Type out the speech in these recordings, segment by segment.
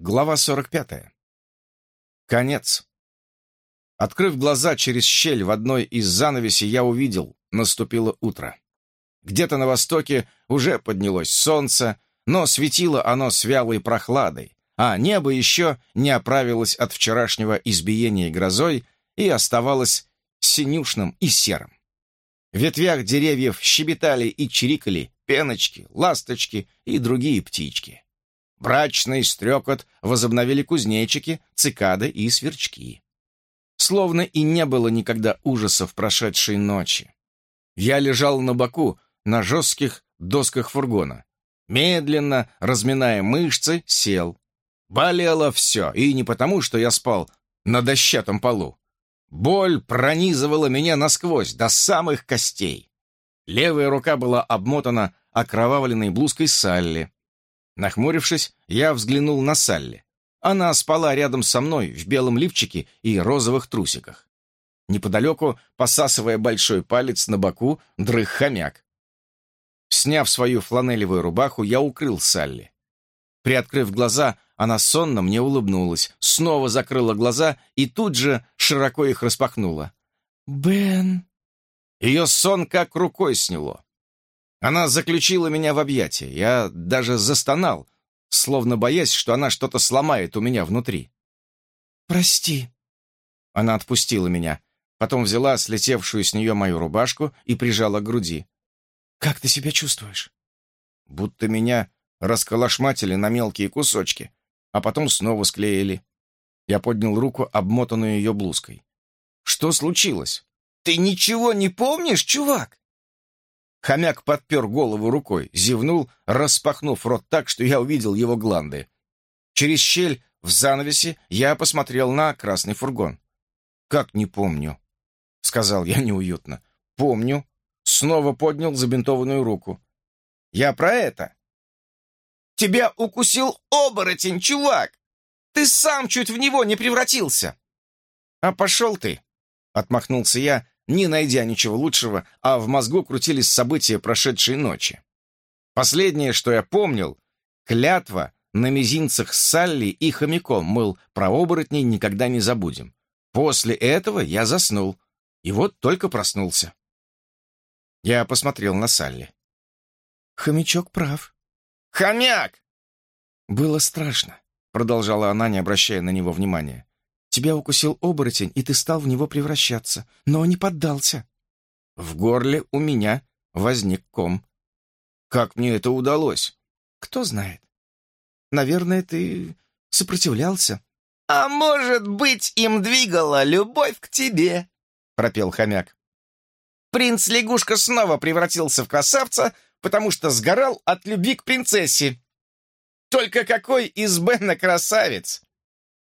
Глава 45. Конец. Открыв глаза через щель в одной из занавесей, я увидел, наступило утро. Где-то на востоке уже поднялось солнце, но светило оно с вялой прохладой, а небо еще не оправилось от вчерашнего избиения грозой и оставалось синюшным и серым. В ветвях деревьев щебетали и чирикали пеночки, ласточки и другие птички. Брачный стрекот возобновили кузнечики, цикады и сверчки. Словно и не было никогда ужасов прошедшей ночи. Я лежал на боку на жестких досках фургона. Медленно, разминая мышцы, сел. Болело все, и не потому, что я спал на дощатом полу. Боль пронизывала меня насквозь, до самых костей. Левая рука была обмотана окровавленной блузкой Салли. Нахмурившись, я взглянул на Салли. Она спала рядом со мной в белом лифчике и розовых трусиках. Неподалеку, посасывая большой палец на боку, дрых хомяк. Сняв свою фланелевую рубаху, я укрыл Салли. Приоткрыв глаза, она сонно мне улыбнулась, снова закрыла глаза и тут же широко их распахнула. «Бен!» Ее сон как рукой сняло. Она заключила меня в объятия. Я даже застонал, словно боясь, что она что-то сломает у меня внутри. «Прости». Она отпустила меня, потом взяла слетевшую с нее мою рубашку и прижала к груди. «Как ты себя чувствуешь?» Будто меня расколошматили на мелкие кусочки, а потом снова склеили. Я поднял руку, обмотанную ее блузкой. «Что случилось?» «Ты ничего не помнишь, чувак?» Хомяк подпер голову рукой, зевнул, распахнув рот так, что я увидел его гланды. Через щель в занавесе я посмотрел на красный фургон. «Как не помню?» — сказал я неуютно. «Помню». Снова поднял забинтованную руку. «Я про это». «Тебя укусил оборотень, чувак! Ты сам чуть в него не превратился!» «А пошел ты!» — отмахнулся я, не найдя ничего лучшего, а в мозгу крутились события прошедшей ночи. Последнее, что я помнил, клятва на мизинцах Салли и хомяком, мыл, про оборотней никогда не забудем. После этого я заснул, и вот только проснулся. Я посмотрел на Салли. Хомячок прав. «Хомяк!» «Было страшно», — продолжала она, не обращая на него внимания. Тебя укусил оборотень, и ты стал в него превращаться, но не поддался. В горле у меня возник ком. Как мне это удалось? Кто знает. Наверное, ты сопротивлялся. «А может быть, им двигала любовь к тебе?» — пропел хомяк. «Принц-лягушка снова превратился в красавца, потому что сгорал от любви к принцессе. Только какой из Бена красавец!»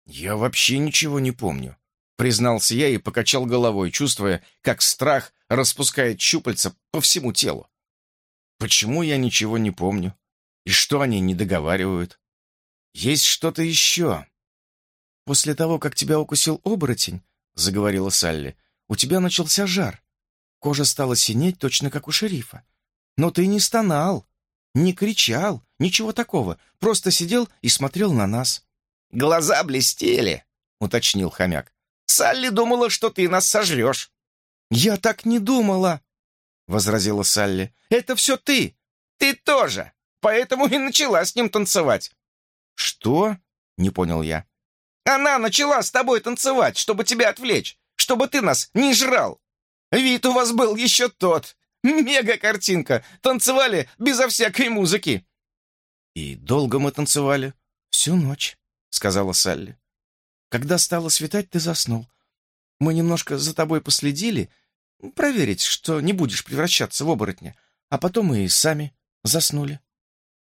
«Я вообще ничего не помню», — признался я и покачал головой, чувствуя, как страх распускает щупальца по всему телу. «Почему я ничего не помню? И что они не договаривают? Есть что-то еще?» «После того, как тебя укусил оборотень», — заговорила Салли, — «у тебя начался жар. Кожа стала синеть точно как у шерифа. Но ты не стонал, не кричал, ничего такого, просто сидел и смотрел на нас. «Глаза блестели», — уточнил хомяк. «Салли думала, что ты нас сожрешь». «Я так не думала», — возразила Салли. «Это все ты. Ты тоже. Поэтому и начала с ним танцевать». «Что?» — не понял я. «Она начала с тобой танцевать, чтобы тебя отвлечь, чтобы ты нас не жрал. Вид у вас был еще тот. Мега-картинка. Танцевали безо всякой музыки». «И долго мы танцевали?» «Всю ночь». — сказала Салли. «Когда стало светать, ты заснул. Мы немножко за тобой последили, проверить, что не будешь превращаться в оборотня, а потом мы и сами заснули».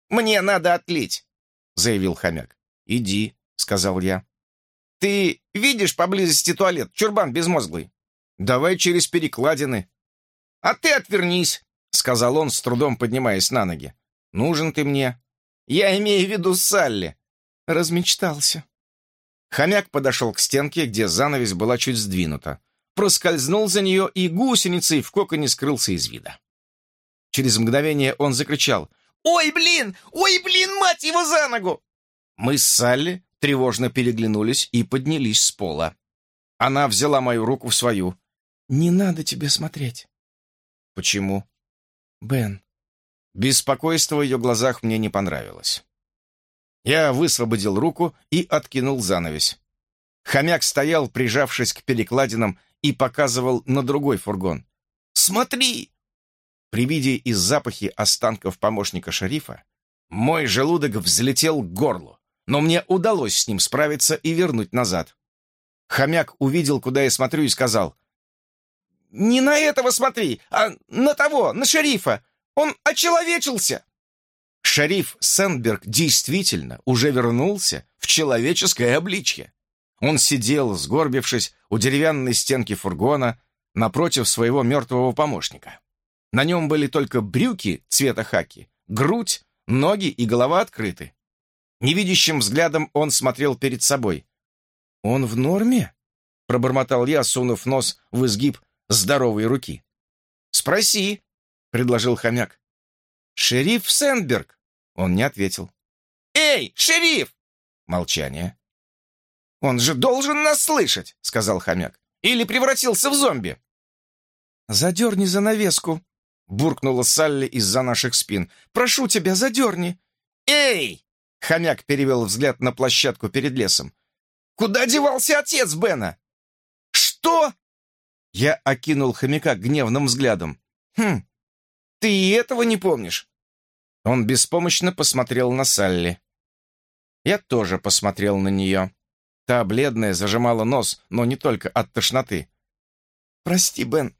«Мне надо отлить», — заявил хомяк. «Иди», — сказал я. «Ты видишь поблизости туалет, чурбан безмозглый?» «Давай через перекладины». «А ты отвернись», — сказал он, с трудом поднимаясь на ноги. «Нужен ты мне». «Я имею в виду Салли. Размечтался. Хомяк подошел к стенке, где занавес была чуть сдвинута. Проскользнул за нее и гусеницей в коконе скрылся из вида. Через мгновение он закричал. «Ой, блин! Ой, блин, мать его за ногу!» Мы с Салли тревожно переглянулись и поднялись с пола. Она взяла мою руку в свою. «Не надо тебе смотреть». «Почему?» «Бен». Беспокойство в ее глазах мне не понравилось. Я высвободил руку и откинул занавес. Хомяк стоял, прижавшись к перекладинам, и показывал на другой фургон. «Смотри!» При виде из запахи останков помощника шерифа мой желудок взлетел к горлу, но мне удалось с ним справиться и вернуть назад. Хомяк увидел, куда я смотрю, и сказал, «Не на этого смотри, а на того, на шерифа! Он очеловечился!» Шериф Сендберг действительно уже вернулся в человеческое обличье. Он сидел, сгорбившись, у деревянной стенки фургона напротив своего мертвого помощника. На нем были только брюки цвета хаки, грудь, ноги и голова открыты. Невидящим взглядом он смотрел перед собой. «Он в норме?» — пробормотал я, сунув нос в изгиб здоровой руки. «Спроси», — предложил хомяк. «Шериф Сэндберг!» Он не ответил. «Эй, шериф!» Молчание. «Он же должен нас слышать!» — сказал хомяк. «Или превратился в зомби!» «Задерни занавеску!» — буркнула Салли из-за наших спин. «Прошу тебя, задерни!» «Эй!» — хомяк перевел взгляд на площадку перед лесом. «Куда девался отец Бена?» «Что?» Я окинул хомяка гневным взглядом. «Хм, ты и этого не помнишь?» Он беспомощно посмотрел на Салли. Я тоже посмотрел на нее. Та, бледная, зажимала нос, но не только от тошноты. «Прости, Бен,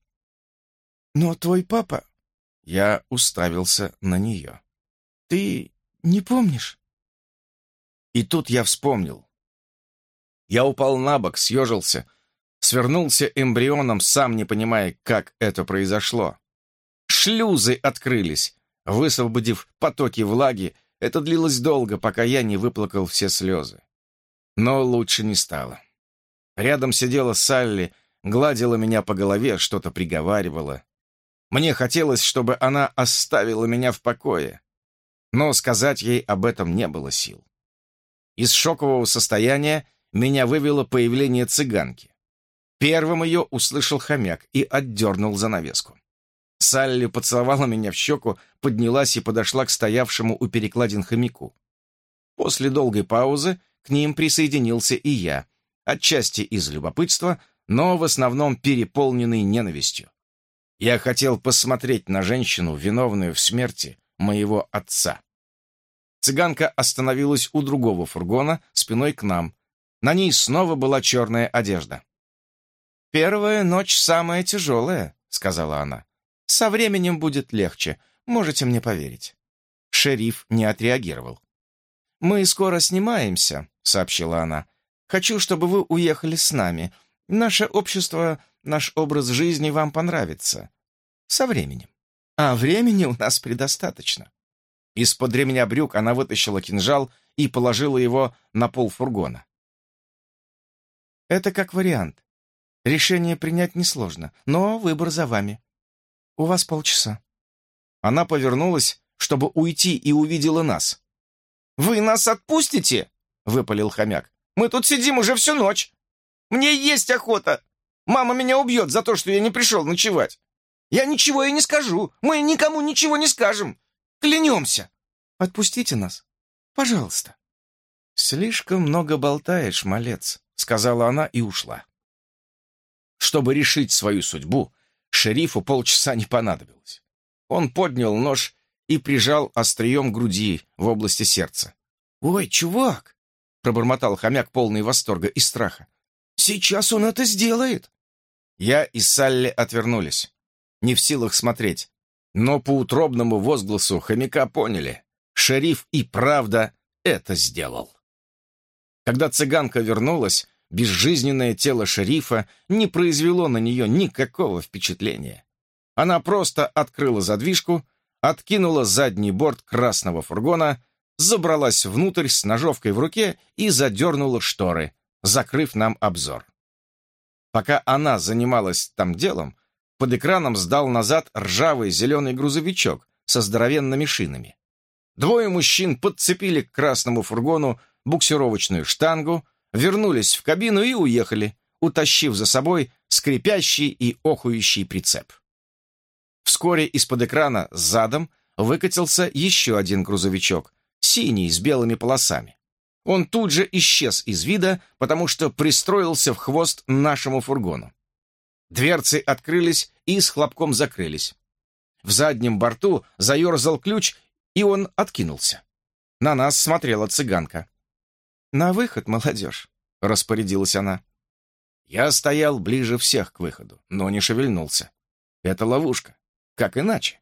но твой папа...» Я уставился на нее. «Ты не помнишь?» И тут я вспомнил. Я упал на бок, съежился, свернулся эмбрионом, сам не понимая, как это произошло. Шлюзы открылись, высвободив потоки влаги. Это длилось долго, пока я не выплакал все слезы. Но лучше не стало. Рядом сидела Салли, гладила меня по голове, что-то приговаривала. Мне хотелось, чтобы она оставила меня в покое, но сказать ей об этом не было сил. Из шокового состояния меня вывело появление цыганки. Первым ее услышал хомяк и отдернул занавеску. Салли поцеловала меня в щеку, поднялась и подошла к стоявшему у перекладин хомяку. После долгой паузы к ним присоединился и я, отчасти из любопытства, но в основном переполненный ненавистью. Я хотел посмотреть на женщину, виновную в смерти моего отца. Цыганка остановилась у другого фургона, спиной к нам. На ней снова была черная одежда. «Первая ночь самая тяжелая», — сказала она. «Со временем будет легче, можете мне поверить». Шериф не отреагировал. «Мы скоро снимаемся», — сообщила она. «Хочу, чтобы вы уехали с нами. Наше общество, наш образ жизни вам понравится. Со временем. А времени у нас предостаточно». Из-под ремня брюк она вытащила кинжал и положила его на пол фургона. «Это как вариант. Решение принять несложно, но выбор за вами. У вас полчаса». Она повернулась, чтобы уйти, и увидела нас. «Вы нас отпустите?» — выпалил хомяк. «Мы тут сидим уже всю ночь. Мне есть охота. Мама меня убьет за то, что я не пришел ночевать. Я ничего ей не скажу. Мы никому ничего не скажем. Клянемся. Отпустите нас. Пожалуйста». «Слишком много болтаешь, малец», — сказала она и ушла. Чтобы решить свою судьбу, шерифу полчаса не понадобилось. Он поднял нож и прижал острием груди в области сердца. «Ой, чувак!» — пробормотал хомяк, полный восторга и страха. «Сейчас он это сделает!» Я и Салли отвернулись, не в силах смотреть. Но по утробному возгласу хомяка поняли. Шериф и правда это сделал. Когда цыганка вернулась, безжизненное тело шерифа не произвело на нее никакого впечатления. Она просто открыла задвижку, откинула задний борт красного фургона, забралась внутрь с ножовкой в руке и задернула шторы, закрыв нам обзор. Пока она занималась там делом, под экраном сдал назад ржавый зеленый грузовичок со здоровенными шинами. Двое мужчин подцепили к красному фургону буксировочную штангу, вернулись в кабину и уехали, утащив за собой скрипящий и охующий прицеп. Вскоре из-под экрана задом выкатился еще один грузовичок, синий, с белыми полосами. Он тут же исчез из вида, потому что пристроился в хвост нашему фургону. Дверцы открылись и с хлопком закрылись. В заднем борту заерзал ключ, и он откинулся. На нас смотрела цыганка. «На выход, молодежь», — распорядилась она. Я стоял ближе всех к выходу, но не шевельнулся. Это ловушка. Как иначе?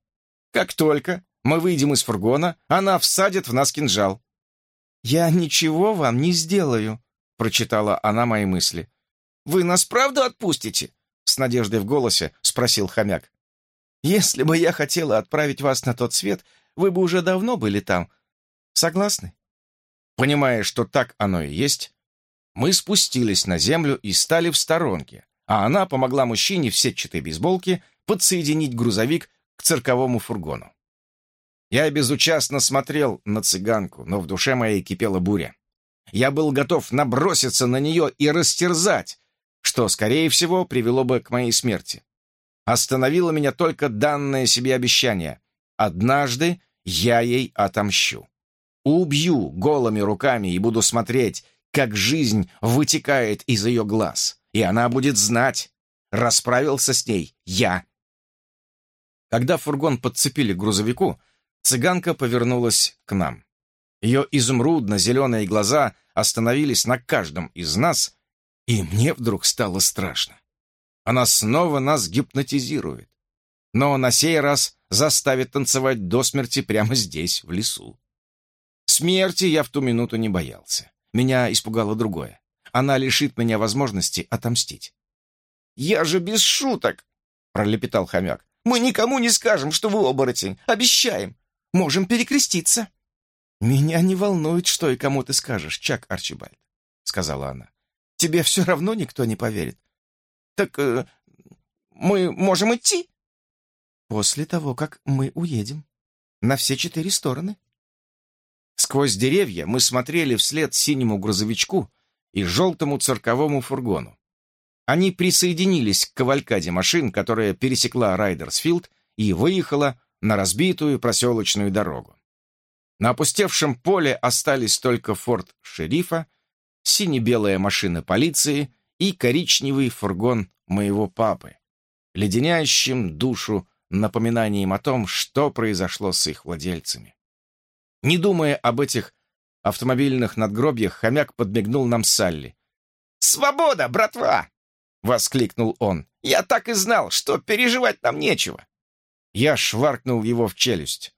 Как только мы выйдем из фургона, она всадит в нас кинжал. «Я ничего вам не сделаю», — прочитала она мои мысли. «Вы нас правда отпустите?» — с надеждой в голосе спросил хомяк. «Если бы я хотела отправить вас на тот свет, вы бы уже давно были там. Согласны?» Понимая, что так оно и есть, мы спустились на землю и стали в сторонке, а она помогла мужчине в сетчатой бейсболке подсоединить грузовик к цирковому фургону. Я безучастно смотрел на цыганку, но в душе моей кипела буря. Я был готов наброситься на нее и растерзать, что, скорее всего, привело бы к моей смерти. Остановило меня только данное себе обещание. Однажды я ей отомщу. Убью голыми руками и буду смотреть, как жизнь вытекает из ее глаз, и она будет знать, расправился с ней я. Когда фургон подцепили к грузовику, цыганка повернулась к нам. Ее изумрудно-зеленые глаза остановились на каждом из нас, и мне вдруг стало страшно. Она снова нас гипнотизирует, но на сей раз заставит танцевать до смерти прямо здесь, в лесу. Смерти я в ту минуту не боялся. Меня испугало другое. Она лишит меня возможности отомстить. «Я же без шуток!» — пролепетал хомяк. «Мы никому не скажем, что вы оборотень. Обещаем. Можем перекреститься». «Меня не волнует, что и кому ты скажешь, Чак Арчибальд», — сказала она. «Тебе все равно никто не поверит». «Так э, мы можем идти?» «После того, как мы уедем. На все четыре стороны». Сквозь деревья мы смотрели вслед синему грузовичку и желтому цирковому фургону. Они присоединились к кавалькаде машин, которая пересекла Райдерсфилд и выехала на разбитую проселочную дорогу. На опустевшем поле остались только форт шерифа, сине-белая машина полиции и коричневый фургон моего папы, леденящим душу напоминанием о том, что произошло с их владельцами. Не думая об этих автомобильных надгробьях, хомяк подмигнул нам Салли. «Свобода, братва!» — воскликнул он. «Я так и знал, что переживать нам нечего». Я шваркнул его в челюсть.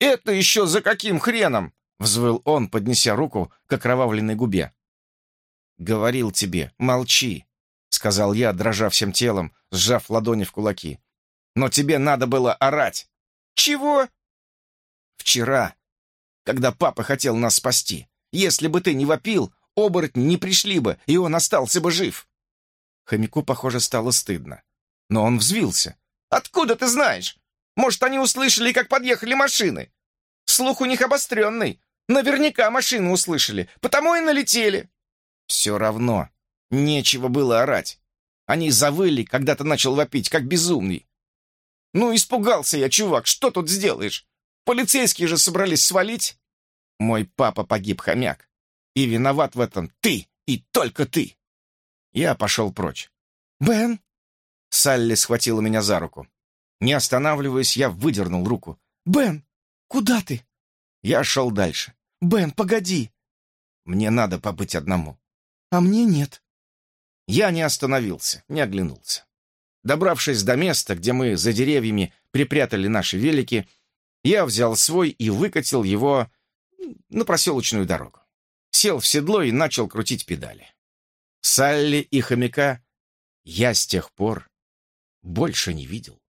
«Это еще за каким хреном?» — взвыл он, поднеся руку к окровавленной губе. «Говорил тебе, молчи», — сказал я, дрожа всем телом, сжав ладони в кулаки. «Но тебе надо было орать». «Чего?» «Вчера когда папа хотел нас спасти. Если бы ты не вопил, оборотни не пришли бы, и он остался бы жив». Хомяку, похоже, стало стыдно. Но он взвился. «Откуда ты знаешь? Может, они услышали, как подъехали машины? Слух у них обостренный. Наверняка машины услышали, потому и налетели». «Все равно. Нечего было орать. Они завыли, когда ты начал вопить, как безумный». «Ну, испугался я, чувак, что тут сделаешь? Полицейские же собрались свалить. Мой папа погиб, хомяк. И виноват в этом ты, и только ты. Я пошел прочь. «Бен!» Салли схватила меня за руку. Не останавливаясь, я выдернул руку. «Бен, куда ты?» Я шел дальше. «Бен, погоди!» «Мне надо побыть одному». «А мне нет». Я не остановился, не оглянулся. Добравшись до места, где мы за деревьями припрятали наши велики, я взял свой и выкатил его на проселочную дорогу. Сел в седло и начал крутить педали. Салли и хомяка я с тех пор больше не видел.